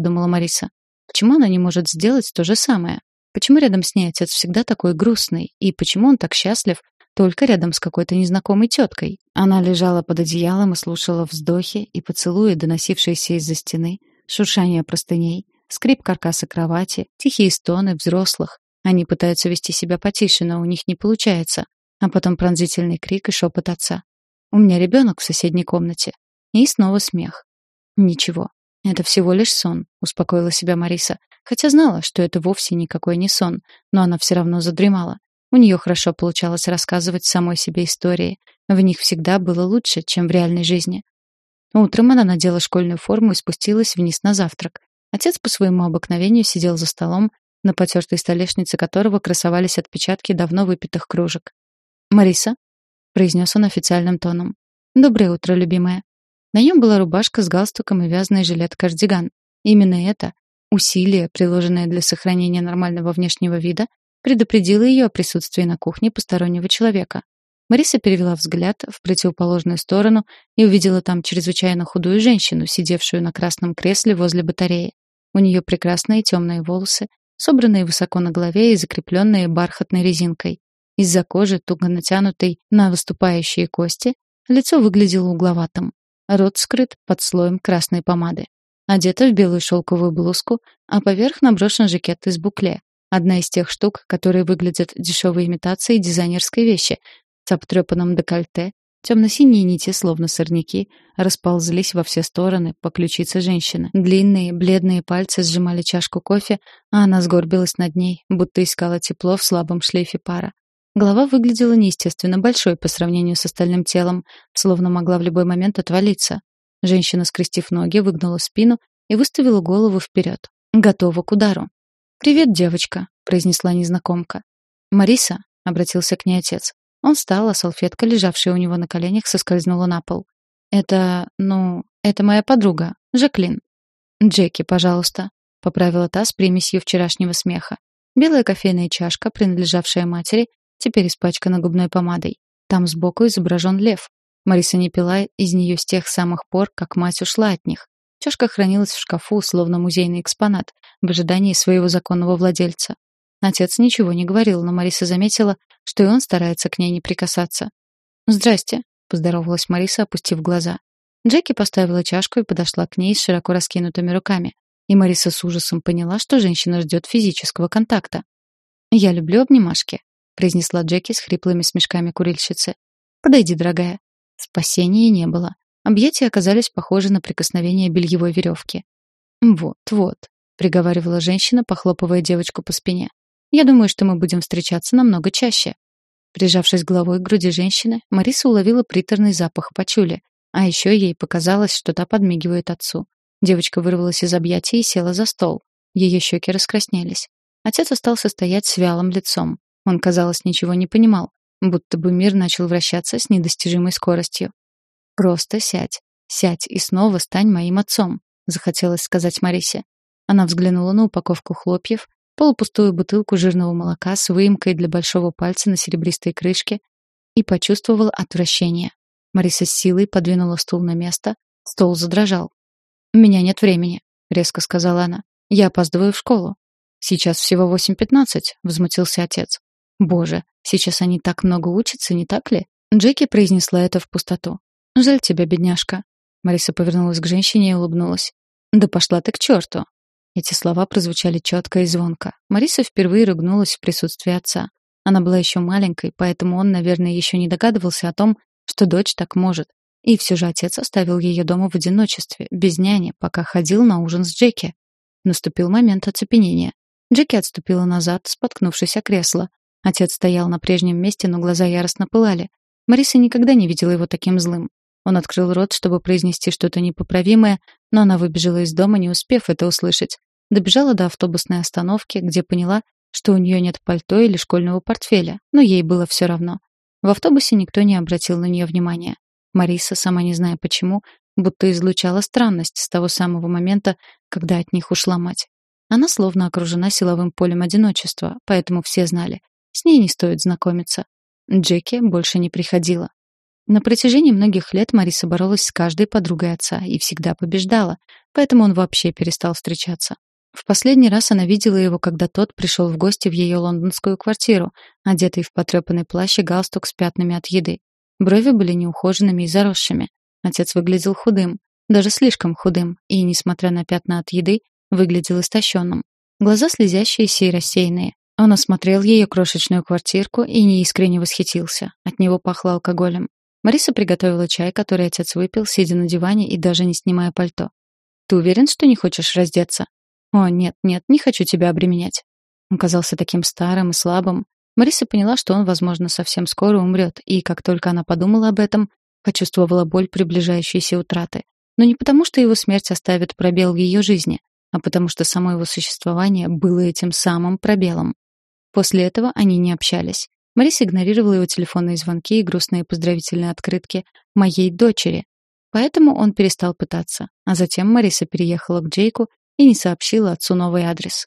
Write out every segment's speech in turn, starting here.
подумала Мариса. Почему она не может сделать то же самое? Почему рядом с ней отец всегда такой грустный? И почему он так счастлив только рядом с какой-то незнакомой теткой? Она лежала под одеялом и слушала вздохи и поцелуи, доносившиеся из-за стены, шуршание простыней, скрип каркаса кровати, тихие стоны взрослых. Они пытаются вести себя потише, но у них не получается. А потом пронзительный крик и шепот отца. «У меня ребенок в соседней комнате». И снова смех. «Ничего, это всего лишь сон», — успокоила себя Мариса. Хотя знала, что это вовсе никакой не сон, но она все равно задремала. У нее хорошо получалось рассказывать самой себе истории. В них всегда было лучше, чем в реальной жизни. Утром она надела школьную форму и спустилась вниз на завтрак. Отец по своему обыкновению сидел за столом, на потертой столешнице которого красовались отпечатки давно выпитых кружек. «Мариса?» — произнес он официальным тоном. «Доброе утро, любимая». На нем была рубашка с галстуком и вязаный жилет-кардиган. Именно это, усилие, приложенное для сохранения нормального внешнего вида, предупредило ее о присутствии на кухне постороннего человека. Мариса перевела взгляд в противоположную сторону и увидела там чрезвычайно худую женщину, сидевшую на красном кресле возле батареи. У нее прекрасные темные волосы, собранные высоко на голове и закрепленные бархатной резинкой. Из-за кожи, туго натянутой на выступающие кости, лицо выглядело угловатым. Рот скрыт под слоем красной помады. Одета в белую шелковую блузку, а поверх наброшен жакет из букле. Одна из тех штук, которые выглядят дешевой имитацией дизайнерской вещи, с обтрепанным декольте, темно-синие нити, словно сорняки, расползлись во все стороны по ключице женщины. Длинные, бледные пальцы сжимали чашку кофе, а она сгорбилась над ней, будто искала тепло в слабом шлейфе пара. Голова выглядела неестественно большой по сравнению с остальным телом, словно могла в любой момент отвалиться. Женщина, скрестив ноги, выгнула спину и выставила голову вперед. Готова к удару. «Привет, девочка», — произнесла незнакомка. «Мариса», — обратился к ней отец. Он встал, а салфетка, лежавшая у него на коленях, соскользнула на пол. «Это, ну, это моя подруга, Жаклин». «Джеки, пожалуйста», — поправила та с примесью вчерашнего смеха. Белая кофейная чашка, принадлежавшая матери, теперь испачкана губной помадой. Там сбоку изображен лев. Мариса не пила из нее с тех самых пор, как мать ушла от них. Чашка хранилась в шкафу, словно музейный экспонат, в ожидании своего законного владельца. Отец ничего не говорил, но Мариса заметила, что и он старается к ней не прикасаться. «Здрасте», — поздоровалась Мариса, опустив глаза. Джеки поставила чашку и подошла к ней с широко раскинутыми руками. И Мариса с ужасом поняла, что женщина ждет физического контакта. «Я люблю обнимашки», — произнесла Джеки с хриплыми смешками курильщицы. «Подойди, дорогая». Спасения не было. Объятия оказались похожи на прикосновение бельевой веревки. «Вот, вот», — приговаривала женщина, похлопывая девочку по спине. Я думаю, что мы будем встречаться намного чаще. Прижавшись головой к груди женщины, Мариса уловила приторный запах пачули, а еще ей показалось, что та подмигивает отцу. Девочка вырвалась из объятий и села за стол. Ее щеки раскраснелись. Отец остался стоять с вялым лицом. Он, казалось, ничего не понимал, будто бы мир начал вращаться с недостижимой скоростью. «Просто сядь. Сядь и снова стань моим отцом», — захотелось сказать Марисе. Она взглянула на упаковку хлопьев, полупустую бутылку жирного молока с выемкой для большого пальца на серебристой крышке и почувствовал отвращение. Мариса с силой подвинула стул на место, стол задрожал. «У меня нет времени», — резко сказала она. «Я опаздываю в школу». «Сейчас всего 8.15», — возмутился отец. «Боже, сейчас они так много учатся, не так ли?» Джеки произнесла это в пустоту. «Жаль тебя, бедняжка». Мариса повернулась к женщине и улыбнулась. «Да пошла ты к черту!» Эти слова прозвучали четко и звонко. Мариса впервые ругнулась в присутствии отца. Она была еще маленькой, поэтому он, наверное, еще не догадывался о том, что дочь так может. И все же отец оставил ее дома в одиночестве, без няни, пока ходил на ужин с Джеки. Наступил момент оцепенения. Джеки отступила назад, споткнувшись о кресло. Отец стоял на прежнем месте, но глаза яростно пылали. Мариса никогда не видела его таким злым. Он открыл рот, чтобы произнести что-то непоправимое, но она выбежала из дома, не успев это услышать. Добежала до автобусной остановки, где поняла, что у нее нет пальто или школьного портфеля, но ей было все равно. В автобусе никто не обратил на нее внимания. Мариса, сама не зная почему, будто излучала странность с того самого момента, когда от них ушла мать. Она словно окружена силовым полем одиночества, поэтому все знали. С ней не стоит знакомиться. Джеки больше не приходила. На протяжении многих лет Мариса боролась с каждой подругой отца и всегда побеждала, поэтому он вообще перестал встречаться. В последний раз она видела его, когда тот пришел в гости в ее лондонскую квартиру, одетый в потрепанный плащ и галстук с пятнами от еды. Брови были неухоженными и заросшими. Отец выглядел худым, даже слишком худым, и, несмотря на пятна от еды, выглядел истощенным. Глаза слезящиеся и рассеянные. Он осмотрел ее крошечную квартирку и неискренне восхитился. От него пахло алкоголем. Мариса приготовила чай, который отец выпил, сидя на диване и даже не снимая пальто. «Ты уверен, что не хочешь раздеться?» «О, нет, нет, не хочу тебя обременять». Он казался таким старым и слабым. Мариса поняла, что он, возможно, совсем скоро умрет, и как только она подумала об этом, почувствовала боль приближающейся утраты. Но не потому, что его смерть оставит пробел в ее жизни, а потому что само его существование было этим самым пробелом. После этого они не общались. Мариса игнорировала его телефонные звонки и грустные поздравительные открытки «моей дочери». Поэтому он перестал пытаться. А затем Мариса переехала к Джейку и не сообщила отцу новый адрес.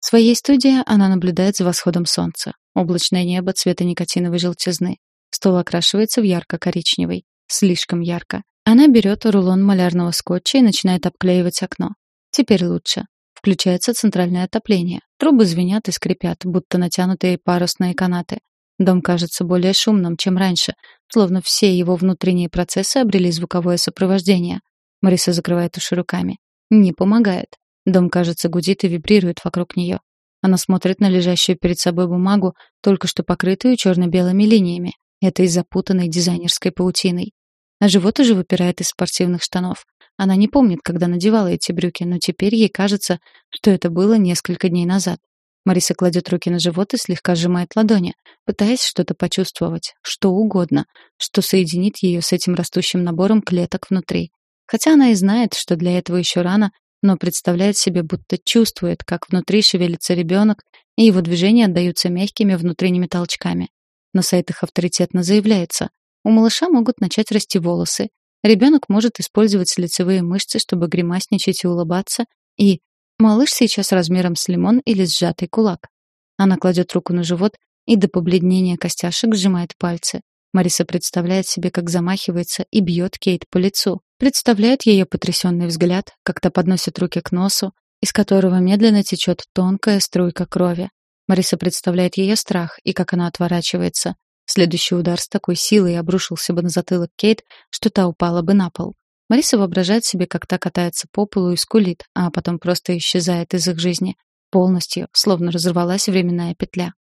В своей студии она наблюдает за восходом солнца. Облачное небо цвета никотиновой желтизны. Стол окрашивается в ярко-коричневый. Слишком ярко. Она берет рулон малярного скотча и начинает обклеивать окно. Теперь лучше. Включается центральное отопление. Трубы звенят и скрипят, будто натянутые парусные канаты. Дом кажется более шумным, чем раньше, словно все его внутренние процессы обрели звуковое сопровождение. Мариса закрывает уши руками. Не помогает. Дом, кажется, гудит и вибрирует вокруг нее. Она смотрит на лежащую перед собой бумагу, только что покрытую черно-белыми линиями. Это из запутанной дизайнерской паутиной. А живот уже выпирает из спортивных штанов. Она не помнит, когда надевала эти брюки, но теперь ей кажется, что это было несколько дней назад. Мариса кладет руки на живот и слегка сжимает ладони, пытаясь что-то почувствовать, что угодно, что соединит ее с этим растущим набором клеток внутри. Хотя она и знает, что для этого еще рано, но представляет себе, будто чувствует, как внутри шевелится ребенок, и его движения отдаются мягкими внутренними толчками. На сайтах авторитетно заявляется, у малыша могут начать расти волосы, Ребенок может использовать лицевые мышцы, чтобы гримасничать и улыбаться, и малыш сейчас размером с лимон или сжатый кулак. Она кладет руку на живот и до побледнения костяшек сжимает пальцы. Мариса представляет себе, как замахивается и бьет Кейт по лицу. Представляет ее потрясенный взгляд, как то подносит руки к носу, из которого медленно течет тонкая струйка крови. Мариса представляет ее страх и как она отворачивается. Следующий удар с такой силой обрушился бы на затылок Кейт, что та упала бы на пол. Мариса воображает себе, как та катается по полу и скулит, а потом просто исчезает из их жизни. Полностью, словно разорвалась временная петля.